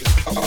Oh.